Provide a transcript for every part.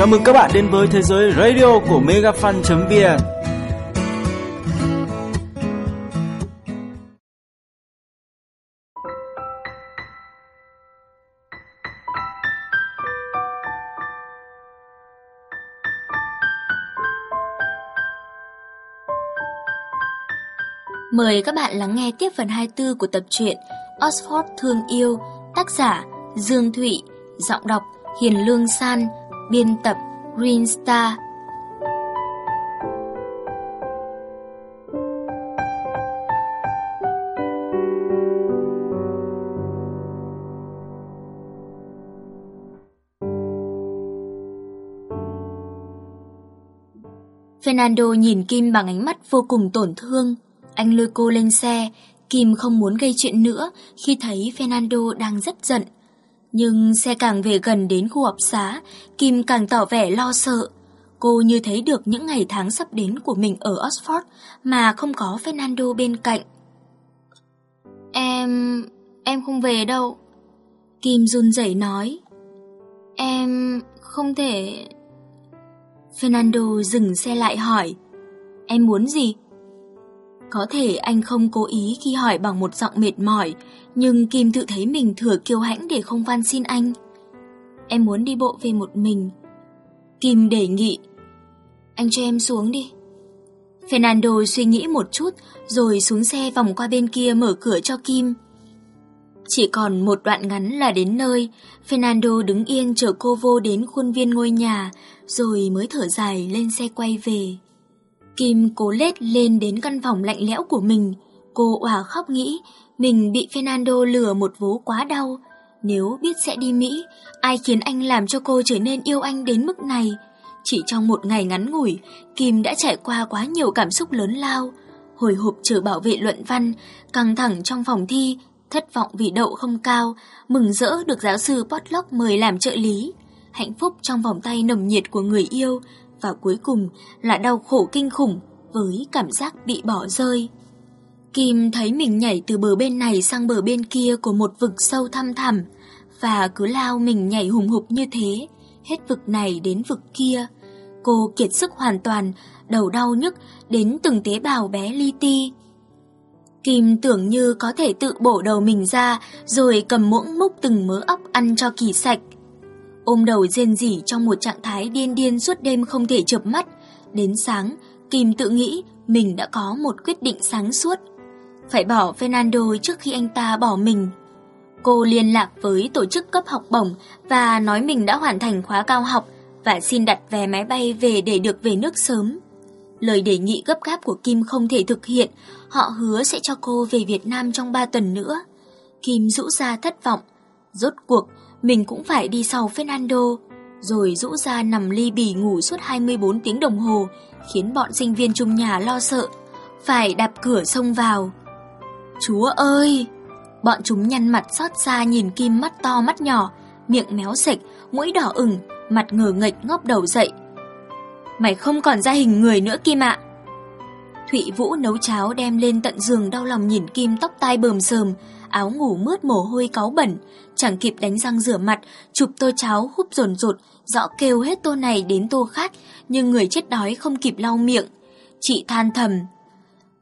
Chào mừng các bạn đến với thế giới radio của megafan.vn Mời các bạn lắng nghe tiếp phần 24 của tập truyện Oxford Thương Yêu, tác giả Dương Thụy, giọng đọc Hiền Lương San, biên tập Green Star. Fernando nhìn Kim bằng ánh mắt vô cùng tổn thương. Anh lôi cô lên xe, Kim không muốn gây chuyện nữa khi thấy Fernando đang rất giận. Nhưng xe càng về gần đến khu học xá, Kim càng tỏ vẻ lo sợ. Cô như thấy được những ngày tháng sắp đến của mình ở Oxford mà không có Fernando bên cạnh. Em... em không về đâu. Kim run rẩy nói. Em... không thể... Fernando dừng xe lại hỏi. Em muốn gì? Có thể anh không cố ý khi hỏi bằng một giọng mệt mỏi, nhưng Kim tự thấy mình thừa kiêu hãnh để không van xin anh. Em muốn đi bộ về một mình. Kim đề nghị. Anh cho em xuống đi. Fernando suy nghĩ một chút rồi xuống xe vòng qua bên kia mở cửa cho Kim. Chỉ còn một đoạn ngắn là đến nơi, Fernando đứng yên chờ cô vô đến khuôn viên ngôi nhà, rồi mới thở dài lên xe quay về. Kim cố lết lên đến căn phòng lạnh lẽo của mình. Cô òa khóc nghĩ mình bị Fernando lừa một vố quá đau. Nếu biết sẽ đi Mỹ, ai khiến anh làm cho cô trở nên yêu anh đến mức này? Chỉ trong một ngày ngắn ngủi, Kim đã trải qua quá nhiều cảm xúc lớn lao. Hồi hộp chờ bảo vệ luận văn, căng thẳng trong phòng thi, thất vọng vì đậu không cao, mừng rỡ được giáo sư Potlock mời làm trợ lý. Hạnh phúc trong vòng tay nồng nhiệt của người yêu, và cuối cùng là đau khổ kinh khủng với cảm giác bị bỏ rơi. Kim thấy mình nhảy từ bờ bên này sang bờ bên kia của một vực sâu thăm thẳm và cứ lao mình nhảy hùng hục như thế, hết vực này đến vực kia. Cô kiệt sức hoàn toàn, đầu đau nhức đến từng tế bào bé li ti. Kim tưởng như có thể tự bổ đầu mình ra rồi cầm muỗng múc từng mớ ốc ăn cho kỳ sạch ôm đầu rên rỉ trong một trạng thái điên điên suốt đêm không thể chợp mắt. Đến sáng, Kim tự nghĩ mình đã có một quyết định sáng suốt. Phải bỏ Fernando trước khi anh ta bỏ mình. Cô liên lạc với tổ chức cấp học bổng và nói mình đã hoàn thành khóa cao học và xin đặt vé máy bay về để được về nước sớm. Lời đề nghị gấp gáp của Kim không thể thực hiện, họ hứa sẽ cho cô về Việt Nam trong 3 tuần nữa. Kim rũ ra thất vọng. Rốt cuộc, mình cũng phải đi sau Fernando, rồi rũ ra nằm ly bì ngủ suốt 24 tiếng đồng hồ, khiến bọn sinh viên chung nhà lo sợ, phải đạp cửa xông vào. Chúa ơi! Bọn chúng nhăn mặt xót xa nhìn Kim mắt to mắt nhỏ, miệng méo sạch, mũi đỏ ửng, mặt ngờ nghệch ngóc đầu dậy. Mày không còn ra hình người nữa Kim ạ! Thụy Vũ nấu cháo đem lên tận giường đau lòng nhìn Kim tóc tai bờm sờm, áo ngủ mướt mồ hôi cáu bẩn, chẳng kịp đánh răng rửa mặt, chụp tô cháo húp rồn rột, rõ kêu hết tô này đến tô khác, nhưng người chết đói không kịp lau miệng. Chị than thầm.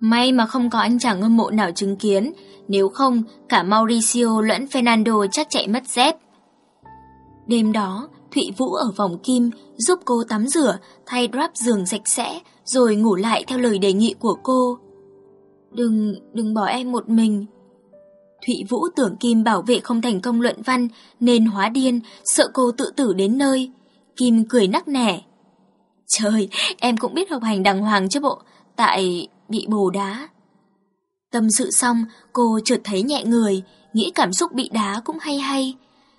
May mà không có anh chàng ngâm mộ nào chứng kiến, nếu không cả Mauricio lẫn Fernando chắc chạy mất dép. Đêm đó, Thụy Vũ ở vòng kim giúp cô tắm rửa, thay drap giường sạch sẽ, rồi ngủ lại theo lời đề nghị của cô. Đừng, đừng bỏ em một mình. Thụy Vũ tưởng Kim bảo vệ không thành công luận văn nên hóa điên, sợ cô tự tử đến nơi. Kim cười nắc nẻ. Trời, em cũng biết học hành đàng hoàng chứ bộ, tại bị bồ đá. Tâm sự xong, cô chợt thấy nhẹ người, nghĩ cảm xúc bị đá cũng hay hay.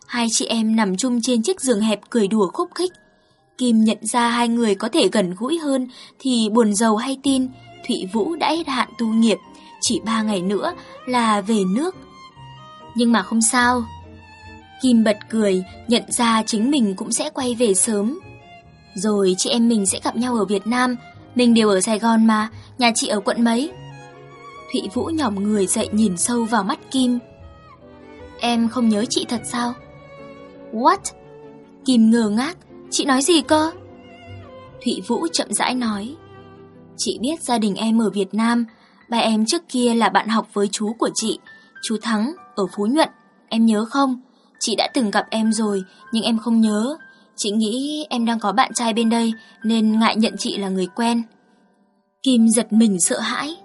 Hai chị em nằm chung trên chiếc giường hẹp cười đùa khúc khích. Kim nhận ra hai người có thể gần gũi hơn thì buồn giàu hay tin Thụy Vũ đã hết hạn tu nghiệp, chỉ ba ngày nữa là về nước nhưng mà không sao. Kim bật cười, nhận ra chính mình cũng sẽ quay về sớm. Rồi chị em mình sẽ gặp nhau ở Việt Nam, mình đều ở Sài Gòn mà, nhà chị ở quận mấy? Thụy Vũ nhỏm người dậy nhìn sâu vào mắt Kim. Em không nhớ chị thật sao? What? Kim ngơ ngác, Chị nói gì cơ? Thụy Vũ chậm rãi nói. Chị biết gia đình em ở Việt Nam, ba em trước kia là bạn học với chú của chị, chú Thắng, ở Phú Nhuận, em nhớ không? Chị đã từng gặp em rồi, nhưng em không nhớ. Chị nghĩ em đang có bạn trai bên đây, nên ngại nhận chị là người quen. Kim giật mình sợ hãi.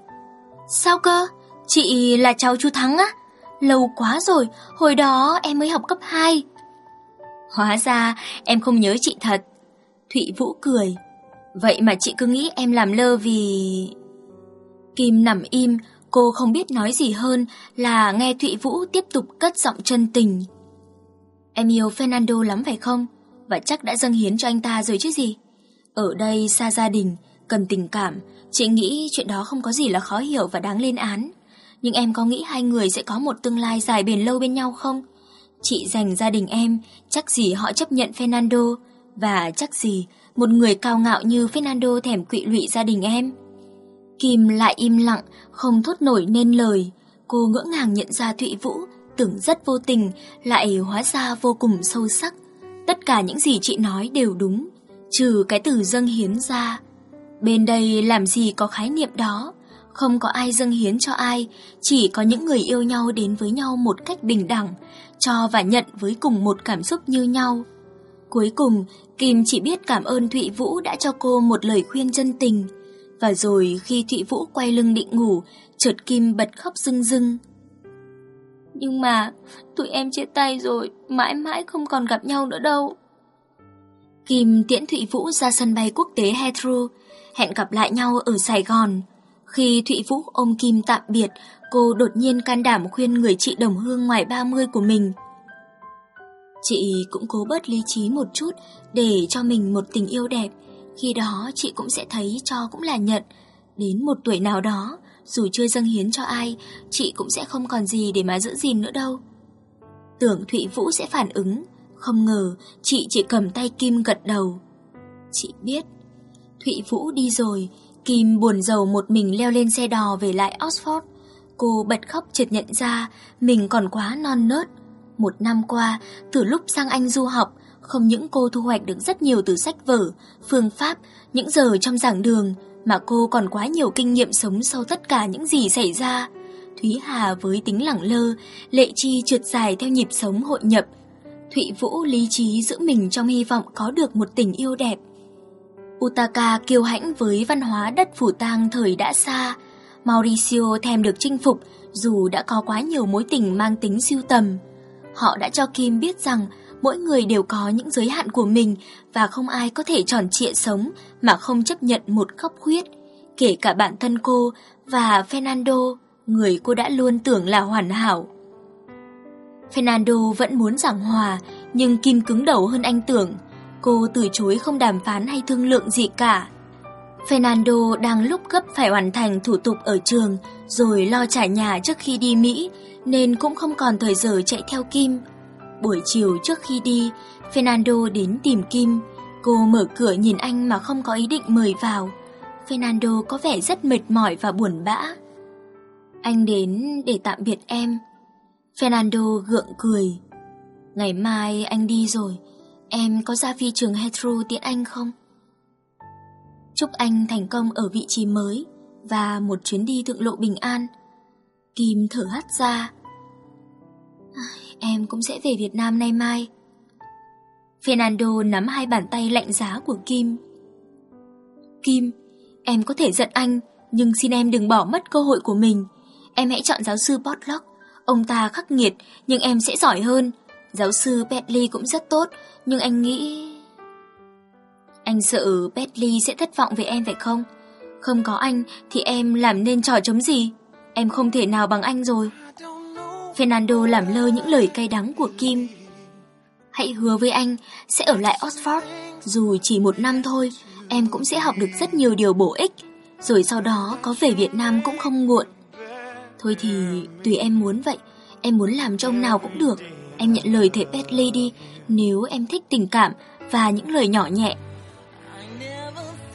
Sao cơ? Chị là cháu chú Thắng á? Lâu quá rồi, hồi đó em mới học cấp 2. Hóa ra em không nhớ chị thật. Thụy Vũ cười. Vậy mà chị cứ nghĩ em làm lơ vì... Kim nằm im, cô không biết nói gì hơn là nghe Thụy Vũ tiếp tục cất giọng chân tình. Em yêu Fernando lắm phải không? Và chắc đã dâng hiến cho anh ta rồi chứ gì? Ở đây xa gia đình, cần tình cảm, chị nghĩ chuyện đó không có gì là khó hiểu và đáng lên án. Nhưng em có nghĩ hai người sẽ có một tương lai dài bền lâu bên nhau không? Chị dành gia đình em, chắc gì họ chấp nhận Fernando, và chắc gì một người cao ngạo như Fernando thèm quỵ lụy gia đình em. Kim lại im lặng, không thốt nổi nên lời. Cô ngỡ ngàng nhận ra Thụy Vũ, tưởng rất vô tình, lại hóa ra vô cùng sâu sắc. Tất cả những gì chị nói đều đúng, trừ cái từ dâng hiến ra. Bên đây làm gì có khái niệm đó, không có ai dâng hiến cho ai, chỉ có những người yêu nhau đến với nhau một cách bình đẳng, cho và nhận với cùng một cảm xúc như nhau. Cuối cùng, Kim chỉ biết cảm ơn Thụy Vũ đã cho cô một lời khuyên chân tình. Và rồi khi Thụy Vũ quay lưng định ngủ, chợt Kim bật khóc rưng rưng. Nhưng mà, tụi em chia tay rồi, mãi mãi không còn gặp nhau nữa đâu. Kim tiễn Thụy Vũ ra sân bay quốc tế Heathrow, hẹn gặp lại nhau ở Sài Gòn. Khi Thụy Vũ ôm Kim tạm biệt, cô đột nhiên can đảm khuyên người chị đồng hương ngoài 30 của mình. Chị cũng cố bớt lý trí một chút để cho mình một tình yêu đẹp. Khi đó chị cũng sẽ thấy cho cũng là nhận. Đến một tuổi nào đó, dù chưa dâng hiến cho ai, chị cũng sẽ không còn gì để mà giữ gìn nữa đâu. Tưởng Thụy Vũ sẽ phản ứng, không ngờ chị chỉ cầm tay Kim gật đầu. Chị biết, Thụy Vũ đi rồi, Kim buồn giàu một mình leo lên xe đò về lại Oxford. Cô bật khóc chợt nhận ra mình còn quá non nớt. Một năm qua, từ lúc sang Anh du học, không những cô thu hoạch được rất nhiều từ sách vở, phương pháp, những giờ trong giảng đường, mà cô còn quá nhiều kinh nghiệm sống sau tất cả những gì xảy ra. Thúy Hà với tính lẳng lơ, Lệ Chi trượt dài theo nhịp sống hội nhập. Thụy Vũ lý trí giữ mình trong hy vọng có được một tình yêu đẹp. Utaka kiêu hãnh với văn hóa đất phủ tang thời đã xa. Mauricio thèm được chinh phục dù đã có quá nhiều mối tình mang tính siêu tầm. Họ đã cho Kim biết rằng mỗi người đều có những giới hạn của mình và không ai có thể tròn trịa sống mà không chấp nhận một khóc khuyết, kể cả bản thân cô và Fernando, người cô đã luôn tưởng là hoàn hảo. Fernando vẫn muốn giảng hòa, nhưng Kim cứng đầu hơn anh tưởng. Cô từ chối không đàm phán hay thương lượng gì cả. Fernando đang lúc gấp phải hoàn thành thủ tục ở trường rồi lo trả nhà trước khi đi Mỹ nên cũng không còn thời giờ chạy theo Kim. Buổi chiều trước khi đi, Fernando đến tìm Kim. Cô mở cửa nhìn anh mà không có ý định mời vào. Fernando có vẻ rất mệt mỏi và buồn bã. Anh đến để tạm biệt em. Fernando gượng cười. Ngày mai anh đi rồi, em có ra phi trường Heathrow tiễn anh không? Chúc anh thành công ở vị trí mới và một chuyến đi thượng lộ bình an. Kim thở hắt ra. À, em cũng sẽ về Việt Nam nay mai. Fernando nắm hai bàn tay lạnh giá của Kim. Kim, em có thể giận anh, nhưng xin em đừng bỏ mất cơ hội của mình. Em hãy chọn giáo sư Potluck. Ông ta khắc nghiệt, nhưng em sẽ giỏi hơn. Giáo sư Bentley cũng rất tốt, nhưng anh nghĩ... Anh sợ Bentley sẽ thất vọng về em phải không? Không có anh thì em làm nên trò chống gì? Em không thể nào bằng anh rồi. Fernando làm lơ những lời cay đắng của Kim. Hãy hứa với anh sẽ ở lại Oxford, dù chỉ một năm thôi, em cũng sẽ học được rất nhiều điều bổ ích, rồi sau đó có về Việt Nam cũng không muộn. Thôi thì tùy em muốn vậy, em muốn làm trông nào cũng được. Em nhận lời thầy Pet đi, nếu em thích tình cảm và những lời nhỏ nhẹ.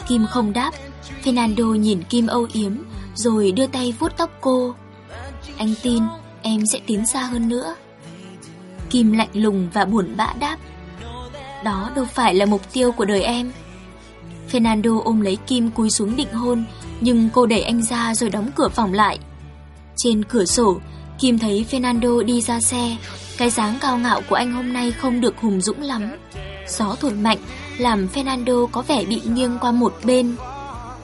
Kim không đáp, Fernando nhìn Kim âu yếm, rồi đưa tay vuốt tóc cô. Anh tin em sẽ tiến xa hơn nữa. Kim lạnh lùng và buồn bã đáp. đó đâu phải là mục tiêu của đời em. Fernando ôm lấy Kim cúi xuống định hôn, nhưng cô đẩy anh ra rồi đóng cửa phòng lại. Trên cửa sổ, Kim thấy Fernando đi ra xe, cái dáng cao ngạo của anh hôm nay không được hùng dũng lắm. Gió thổi mạnh làm Fernando có vẻ bị nghiêng qua một bên.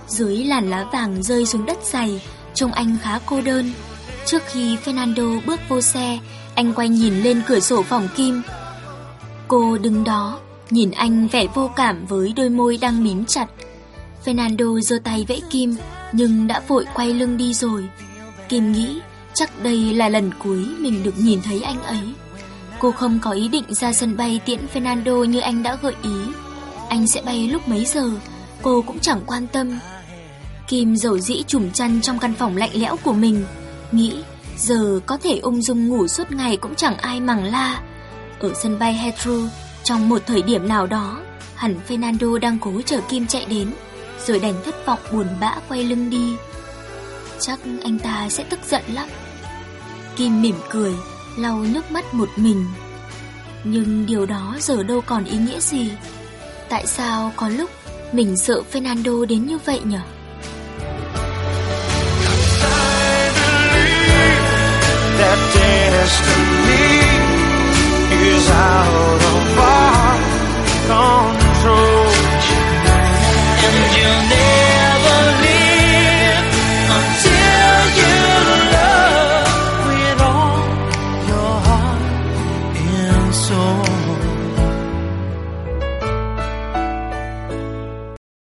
Dưới làn lá vàng rơi xuống đất dày, trông anh khá cô đơn. Trước khi Fernando bước vô xe, anh quay nhìn lên cửa sổ phòng Kim. Cô đứng đó, nhìn anh vẻ vô cảm với đôi môi đang mím chặt. Fernando giơ tay vẫy Kim, nhưng đã vội quay lưng đi rồi. Kim nghĩ chắc đây là lần cuối mình được nhìn thấy anh ấy. Cô không có ý định ra sân bay tiễn Fernando như anh đã gợi ý. Anh sẽ bay lúc mấy giờ, cô cũng chẳng quan tâm. Kim dầu dĩ trùm chăn trong căn phòng lạnh lẽo của mình, nghĩ giờ có thể ung dung ngủ suốt ngày cũng chẳng ai màng la. Ở sân bay Heathrow, trong một thời điểm nào đó, hẳn Fernando đang cố chờ Kim chạy đến, rồi đành thất vọng buồn bã quay lưng đi. Chắc anh ta sẽ tức giận lắm. Kim mỉm cười, lau nước mắt một mình. Nhưng điều đó giờ đâu còn ý nghĩa gì. Tại sao có lúc mình sợ Fernando đến như vậy nhỉ? That destiny